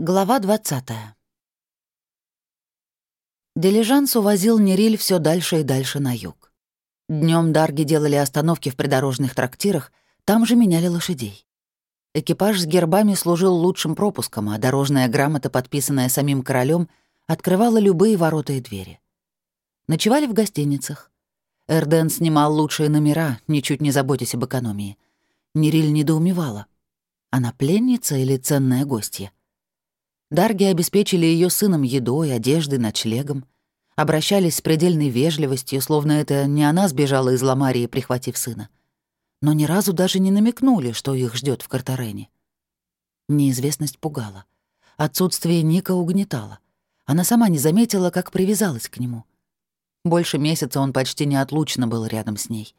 Глава 20 Дилижанс увозил Нериль все дальше и дальше на юг. Днем дарги делали остановки в придорожных трактирах, там же меняли лошадей. Экипаж с гербами служил лучшим пропуском, а дорожная грамота, подписанная самим королем, открывала любые ворота и двери. Ночевали в гостиницах. Эрден снимал лучшие номера, ничуть не заботясь об экономии. Нериль недоумевала. Она пленница или ценная гостья? Дарги обеспечили ее сыном едой, одеждой, ночлегом. Обращались с предельной вежливостью, словно это не она сбежала из Ламарии, прихватив сына. Но ни разу даже не намекнули, что их ждет в Картарене. Неизвестность пугала. Отсутствие Ника угнетало. Она сама не заметила, как привязалась к нему. Больше месяца он почти неотлучно был рядом с ней.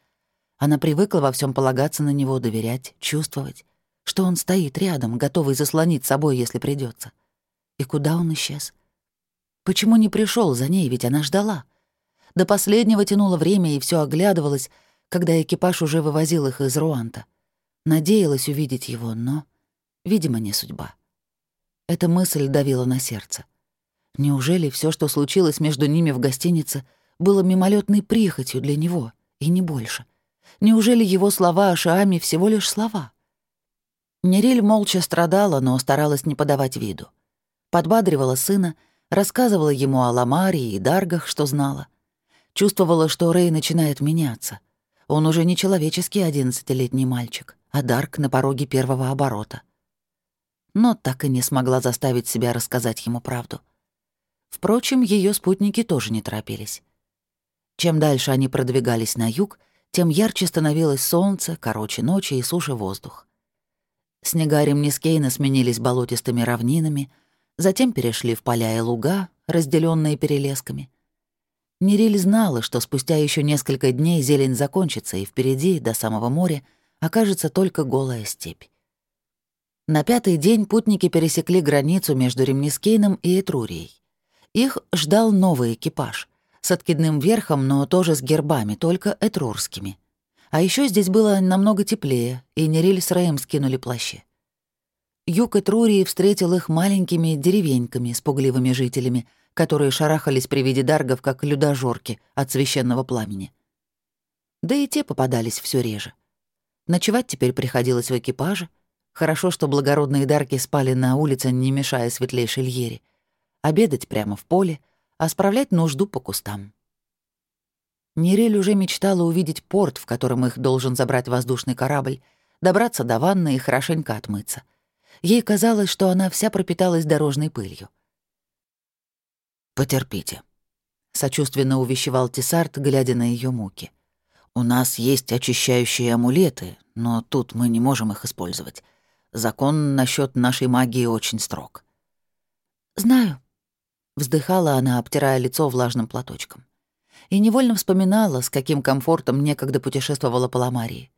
Она привыкла во всем полагаться на него, доверять, чувствовать, что он стоит рядом, готовый заслонить собой, если придется. И куда он исчез? Почему не пришел за ней, ведь она ждала? До последнего тянуло время и все оглядывалось, когда экипаж уже вывозил их из Руанта. Надеялась увидеть его, но, видимо, не судьба. Эта мысль давила на сердце. Неужели все, что случилось между ними в гостинице, было мимолетной прихотью для него, и не больше? Неужели его слова о Шиаме всего лишь слова? Нериль молча страдала, но старалась не подавать виду подбадривала сына, рассказывала ему о Ламаре и Даргах, что знала. Чувствовала, что Рэй начинает меняться. Он уже не человеческий одиннадцатилетний мальчик, а Дарк на пороге первого оборота. Но так и не смогла заставить себя рассказать ему правду. Впрочем, ее спутники тоже не торопились. Чем дальше они продвигались на юг, тем ярче становилось солнце, короче ночи и суше воздух. Снега Ремнискейна сменились болотистыми равнинами — затем перешли в поля и луга, разделенные перелесками. Нериль знала, что спустя еще несколько дней зелень закончится, и впереди, до самого моря, окажется только голая степь. На пятый день путники пересекли границу между Ремнискейном и Этрурией. Их ждал новый экипаж с откидным верхом, но тоже с гербами, только этрурскими. А еще здесь было намного теплее, и Нериль с Рэем скинули плащи. Юг Этрурии встретил их маленькими деревеньками с пугливыми жителями, которые шарахались при виде даргов, как людожорки от священного пламени. Да и те попадались все реже. Ночевать теперь приходилось в экипаже. Хорошо, что благородные дарки спали на улице, не мешая светлейшей льере. Обедать прямо в поле, а справлять нужду по кустам. Нерель уже мечтала увидеть порт, в котором их должен забрать воздушный корабль, добраться до ванны и хорошенько отмыться — Ей казалось, что она вся пропиталась дорожной пылью. «Потерпите», — сочувственно увещевал Тесарт, глядя на ее муки. «У нас есть очищающие амулеты, но тут мы не можем их использовать. Закон насчет нашей магии очень строг». «Знаю», — вздыхала она, обтирая лицо влажным платочком. И невольно вспоминала, с каким комфортом некогда путешествовала по Ламарии.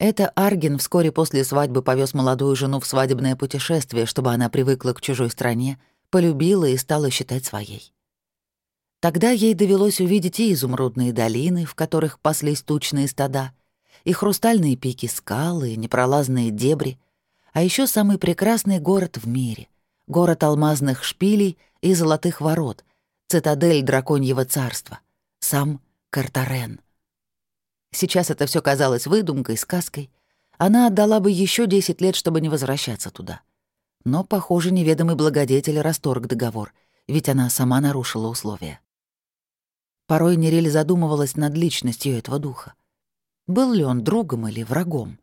Это Арген вскоре после свадьбы повез молодую жену в свадебное путешествие, чтобы она привыкла к чужой стране, полюбила и стала считать своей. Тогда ей довелось увидеть и изумрудные долины, в которых паслись тучные стада, и хрустальные пики скалы, и непролазные дебри, а еще самый прекрасный город в мире — город алмазных шпилей и золотых ворот, цитадель драконьего царства, сам Картарен — Сейчас это все казалось выдумкой, сказкой. Она отдала бы еще 10 лет, чтобы не возвращаться туда. Но, похоже, неведомый благодетель расторг договор, ведь она сама нарушила условия. Порой Нерель задумывалась над личностью этого духа. Был ли он другом или врагом?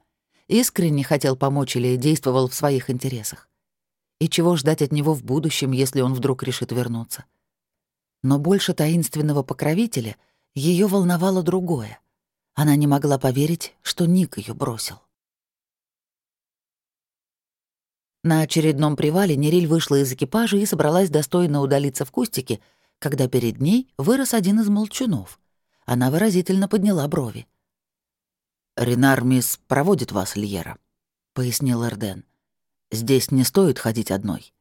Искренне хотел помочь или действовал в своих интересах? И чего ждать от него в будущем, если он вдруг решит вернуться? Но больше таинственного покровителя ее волновало другое — она не могла поверить, что Ник ее бросил. На очередном привале Нериль вышла из экипажа и собралась достойно удалиться в кустике, когда перед ней вырос один из молчунов. Она выразительно подняла брови. «Ренар, мисс, проводит вас, Льера», — пояснил Эрден. «Здесь не стоит ходить одной».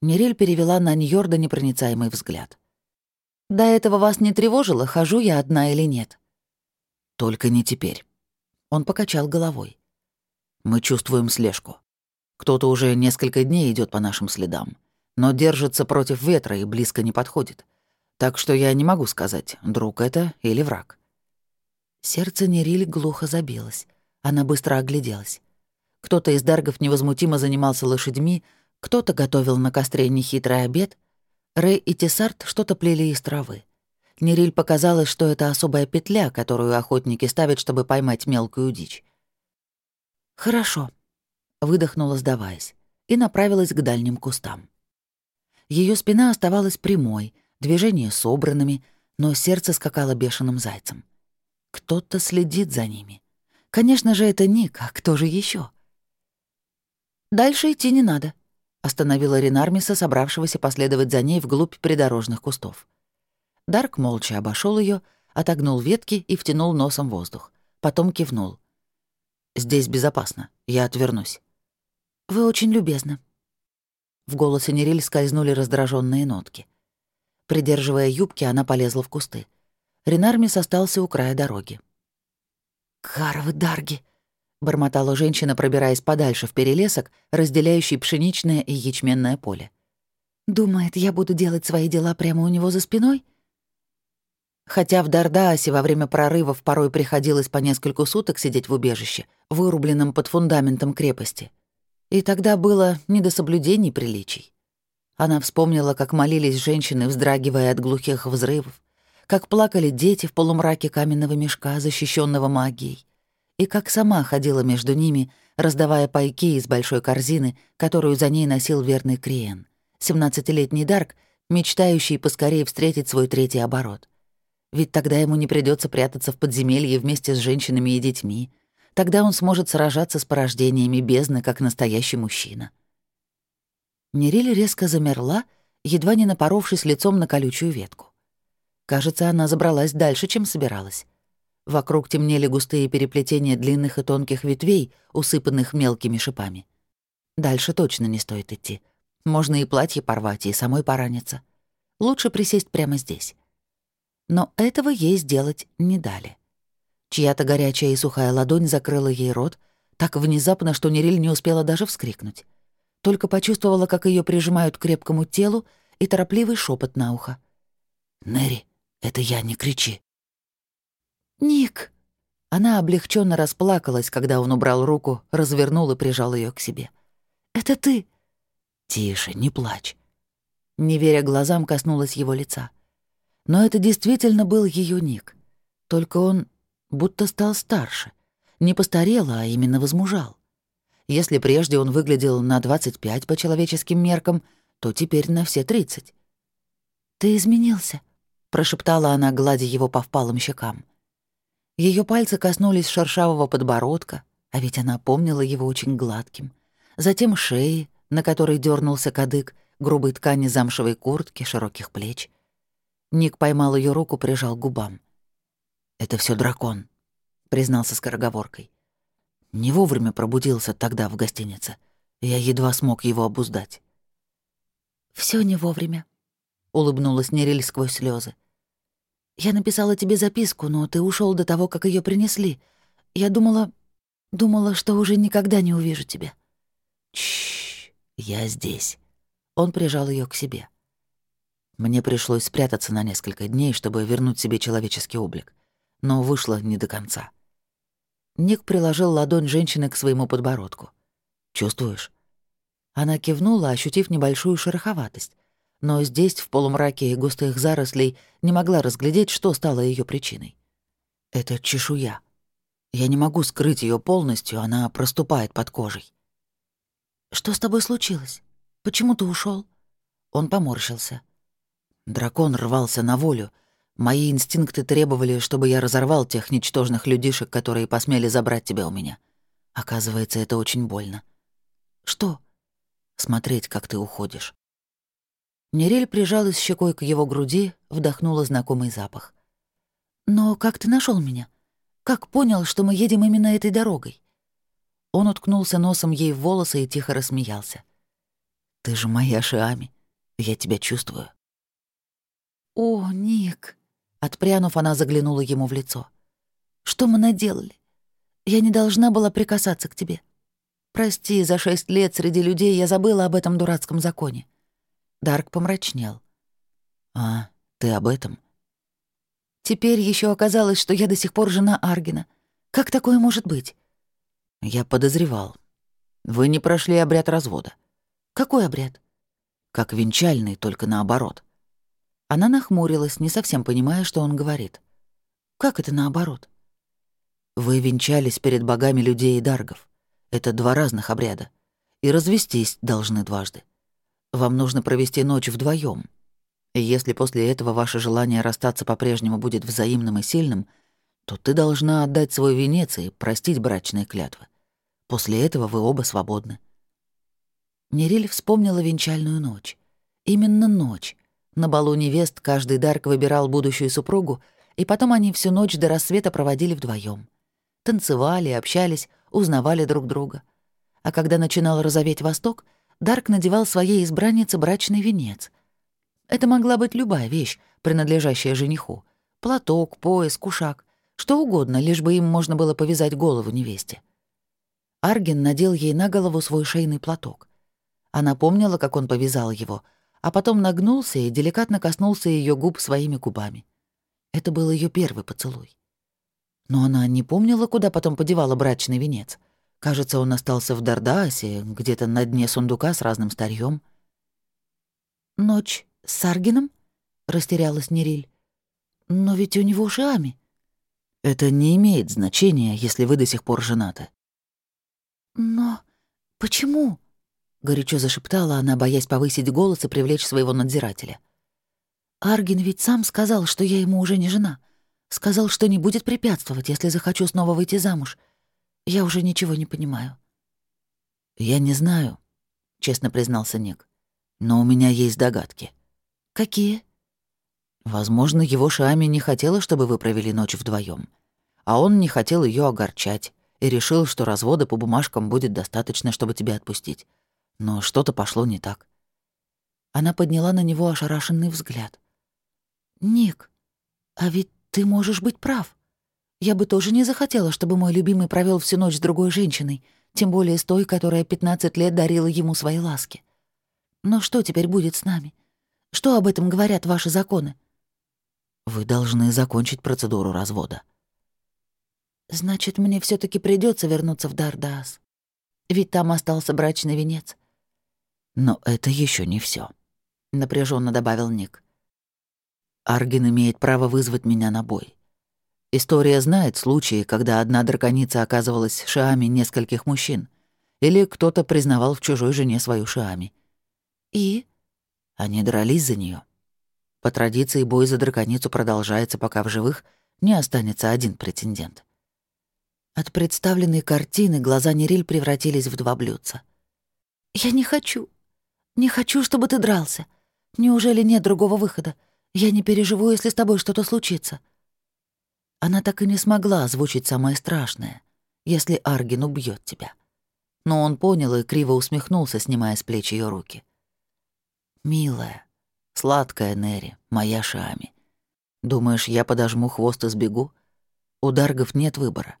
Нериль перевела на Ньорда непроницаемый взгляд. «До этого вас не тревожило, хожу я одна или нет?» Только не теперь. Он покачал головой. Мы чувствуем слежку. Кто-то уже несколько дней идет по нашим следам, но держится против ветра и близко не подходит. Так что я не могу сказать, друг это или враг». Сердце Нериль глухо забилось. Она быстро огляделась. Кто-то из даргов невозмутимо занимался лошадьми, кто-то готовил на костре нехитрый обед. Рэй и Тесарт что-то плели из травы. Нериль показалось, что это особая петля, которую охотники ставят, чтобы поймать мелкую дичь. «Хорошо», — выдохнула, сдаваясь, и направилась к дальним кустам. Ее спина оставалась прямой, движения собранными, но сердце скакало бешеным зайцем. Кто-то следит за ними. Конечно же, это Ник, а кто же еще? «Дальше идти не надо», — остановила Ренармиса, собравшегося последовать за ней вглубь придорожных кустов. Дарк молча обошел ее, отогнул ветки и втянул носом воздух. Потом кивнул. «Здесь безопасно. Я отвернусь». «Вы очень любезны». В голосе Нериль скользнули раздраженные нотки. Придерживая юбки, она полезла в кусты. Ренармис остался у края дороги. «Карвы Дарги!» — бормотала женщина, пробираясь подальше в перелесок, разделяющий пшеничное и ячменное поле. «Думает, я буду делать свои дела прямо у него за спиной?» Хотя в Дардаасе во время прорывов порой приходилось по нескольку суток сидеть в убежище, вырубленном под фундаментом крепости. И тогда было не до соблюдений приличий. Она вспомнила, как молились женщины, вздрагивая от глухих взрывов, как плакали дети в полумраке каменного мешка, защищенного магией, и как сама ходила между ними, раздавая пайки из большой корзины, которую за ней носил верный Криен, семнадцатилетний Дарк, мечтающий поскорее встретить свой третий оборот — ведь тогда ему не придется прятаться в подземелье вместе с женщинами и детьми. Тогда он сможет сражаться с порождениями бездны, как настоящий мужчина. Нериль резко замерла, едва не напоровшись лицом на колючую ветку. Кажется, она забралась дальше, чем собиралась. Вокруг темнели густые переплетения длинных и тонких ветвей, усыпанных мелкими шипами. Дальше точно не стоит идти. Можно и платье порвать, и самой пораниться. Лучше присесть прямо здесь. Но этого ей сделать не дали. Чья-то горячая и сухая ладонь закрыла ей рот, так внезапно, что Нериль не успела даже вскрикнуть. Только почувствовала, как ее прижимают к крепкому телу и торопливый шепот на ухо. «Нери, это я, не кричи». «Ник!» Она облегченно расплакалась, когда он убрал руку, развернул и прижал ее к себе. «Это ты?» «Тише, не плачь». Не веря глазам, коснулась его лица. Но это действительно был ее ник. Только он будто стал старше. Не постарел, а именно возмужал. Если прежде он выглядел на 25 по человеческим меркам, то теперь на все 30. «Ты изменился», — прошептала она, гладя его по впалым щекам. Ее пальцы коснулись шершавого подбородка, а ведь она помнила его очень гладким. Затем шеи, на которой дернулся кадык, грубой ткани замшевой куртки, широких плеч. Ник поймал ее руку, прижал к губам. «Это все дракон», — признался скороговоркой. «Не вовремя пробудился тогда в гостинице. Я едва смог его обуздать». Все не вовремя», — улыбнулась Нериль сквозь слезы. «Я написала тебе записку, но ты ушел до того, как ее принесли. Я думала... думала, что уже никогда не увижу тебя». «Чш, я здесь». Он прижал ее к себе. Мне пришлось спрятаться на несколько дней, чтобы вернуть себе человеческий облик. Но вышло не до конца. Ник приложил ладонь женщины к своему подбородку. «Чувствуешь?» Она кивнула, ощутив небольшую шероховатость. Но здесь, в полумраке густых зарослей, не могла разглядеть, что стало ее причиной. «Это чешуя. Я не могу скрыть ее полностью, она проступает под кожей». «Что с тобой случилось? Почему ты ушел? Он поморщился. Дракон рвался на волю. Мои инстинкты требовали, чтобы я разорвал тех ничтожных людишек, которые посмели забрать тебя у меня. Оказывается, это очень больно. Что? Смотреть, как ты уходишь. Нерель прижалась щекой к его груди, вдохнула знакомый запах. «Но как ты нашел меня? Как понял, что мы едем именно этой дорогой?» Он уткнулся носом ей в волосы и тихо рассмеялся. «Ты же моя Шиами. Я тебя чувствую». «О, Ник!» Отпрянув, она заглянула ему в лицо. «Что мы наделали? Я не должна была прикасаться к тебе. Прости, за шесть лет среди людей я забыла об этом дурацком законе». Дарк помрачнел. «А, ты об этом?» «Теперь еще оказалось, что я до сих пор жена Аргина. Как такое может быть?» «Я подозревал. Вы не прошли обряд развода». «Какой обряд?» «Как венчальный, только наоборот». Она нахмурилась, не совсем понимая, что он говорит. «Как это наоборот?» «Вы венчались перед богами людей и даргов. Это два разных обряда. И развестись должны дважды. Вам нужно провести ночь вдвоем. И если после этого ваше желание расстаться по-прежнему будет взаимным и сильным, то ты должна отдать свой венец и простить брачные клятвы. После этого вы оба свободны». Нериль вспомнила венчальную ночь. Именно ночь. На балу невест каждый Дарк выбирал будущую супругу, и потом они всю ночь до рассвета проводили вдвоем. Танцевали, общались, узнавали друг друга. А когда начинал розоветь восток, Дарк надевал своей избраннице брачный венец. Это могла быть любая вещь, принадлежащая жениху. Платок, пояс, кушак, что угодно, лишь бы им можно было повязать голову невесте. Арген надел ей на голову свой шейный платок. Она помнила, как он повязал его, а потом нагнулся и деликатно коснулся ее губ своими губами. Это был ее первый поцелуй. Но она не помнила, куда потом подевала брачный венец. Кажется, он остался в Дардаасе, где-то на дне сундука с разным старьем. «Ночь с Аргином?» — растерялась Нериль. «Но ведь у него Шиами». «Это не имеет значения, если вы до сих пор женаты». «Но почему?» — горячо зашептала она, боясь повысить голос и привлечь своего надзирателя. «Аргин ведь сам сказал, что я ему уже не жена. Сказал, что не будет препятствовать, если захочу снова выйти замуж. Я уже ничего не понимаю». «Я не знаю», — честно признался Ник. «Но у меня есть догадки». «Какие?» «Возможно, его Шами не хотела, чтобы вы провели ночь вдвоем, а он не хотел ее огорчать и решил, что развода по бумажкам будет достаточно, чтобы тебя отпустить но что-то пошло не так. Она подняла на него ошарашенный взгляд. «Ник, а ведь ты можешь быть прав. Я бы тоже не захотела, чтобы мой любимый провел всю ночь с другой женщиной, тем более с той, которая 15 лет дарила ему свои ласки. Но что теперь будет с нами? Что об этом говорят ваши законы?» «Вы должны закончить процедуру развода». «Значит, мне все таки придется вернуться в Дардаас. Ведь там остался брачный венец. Но это еще не все, напряженно добавил Ник. Арген имеет право вызвать меня на бой. История знает случаи, когда одна драконица оказывалась шаами нескольких мужчин, или кто-то признавал в чужой жене свою шаами. И? Они дрались за нее. По традиции бой за драконицу продолжается, пока в живых не останется один претендент. От представленной картины глаза Нериль превратились в два блюдца. «Я не хочу», «Не хочу, чтобы ты дрался. Неужели нет другого выхода? Я не переживу, если с тобой что-то случится». Она так и не смогла озвучить самое страшное, если Аргин убьет тебя. Но он понял и криво усмехнулся, снимая с плеч ее руки. «Милая, сладкая Нери, моя Шами. Думаешь, я подожму хвост и сбегу? У Даргов нет выбора.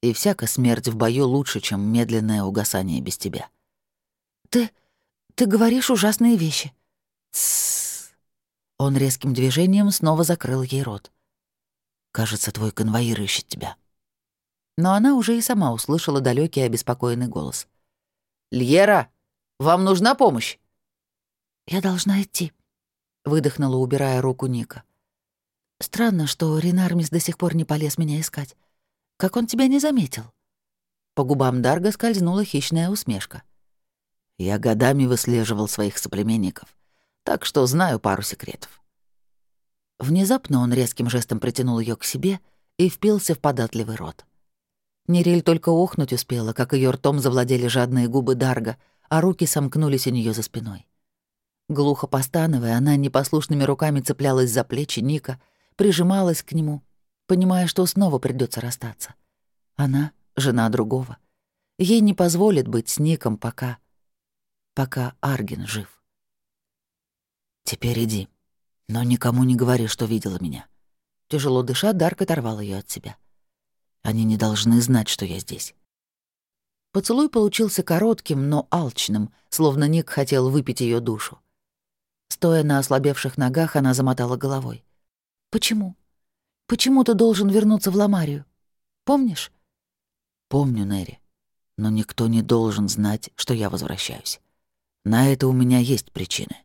И всяка смерть в бою лучше, чем медленное угасание без тебя». «Ты...» Ты говоришь ужасные вещи». «Тссс». Он резким движением снова закрыл ей рот. «Кажется, твой конвоир ищет тебя». Но она уже и сама услышала далекий обеспокоенный голос. «Льера, вам нужна помощь?» «Я должна идти», — выдохнула, убирая руку Ника. «Странно, что Ренармис до сих пор не полез меня искать. Как он тебя не заметил?» По губам Дарга скользнула хищная усмешка. Я годами выслеживал своих соплеменников, так что знаю пару секретов. Внезапно он резким жестом притянул ее к себе и впился в податливый рот. Нериль только охнуть успела, как ее ртом завладели жадные губы Дарга, а руки сомкнулись у нее за спиной. Глухо постановая, она непослушными руками цеплялась за плечи Ника, прижималась к нему, понимая, что снова придется расстаться. Она — жена другого. Ей не позволит быть с Ником пока пока Арген жив. «Теперь иди, но никому не говори, что видела меня». Тяжело дыша, Дарк оторвал ее от себя. «Они не должны знать, что я здесь». Поцелуй получился коротким, но алчным, словно Ник хотел выпить ее душу. Стоя на ослабевших ногах, она замотала головой. «Почему? Почему ты должен вернуться в Ламарию? Помнишь?» «Помню, Нэри. Но никто не должен знать, что я возвращаюсь. На это у меня есть причины».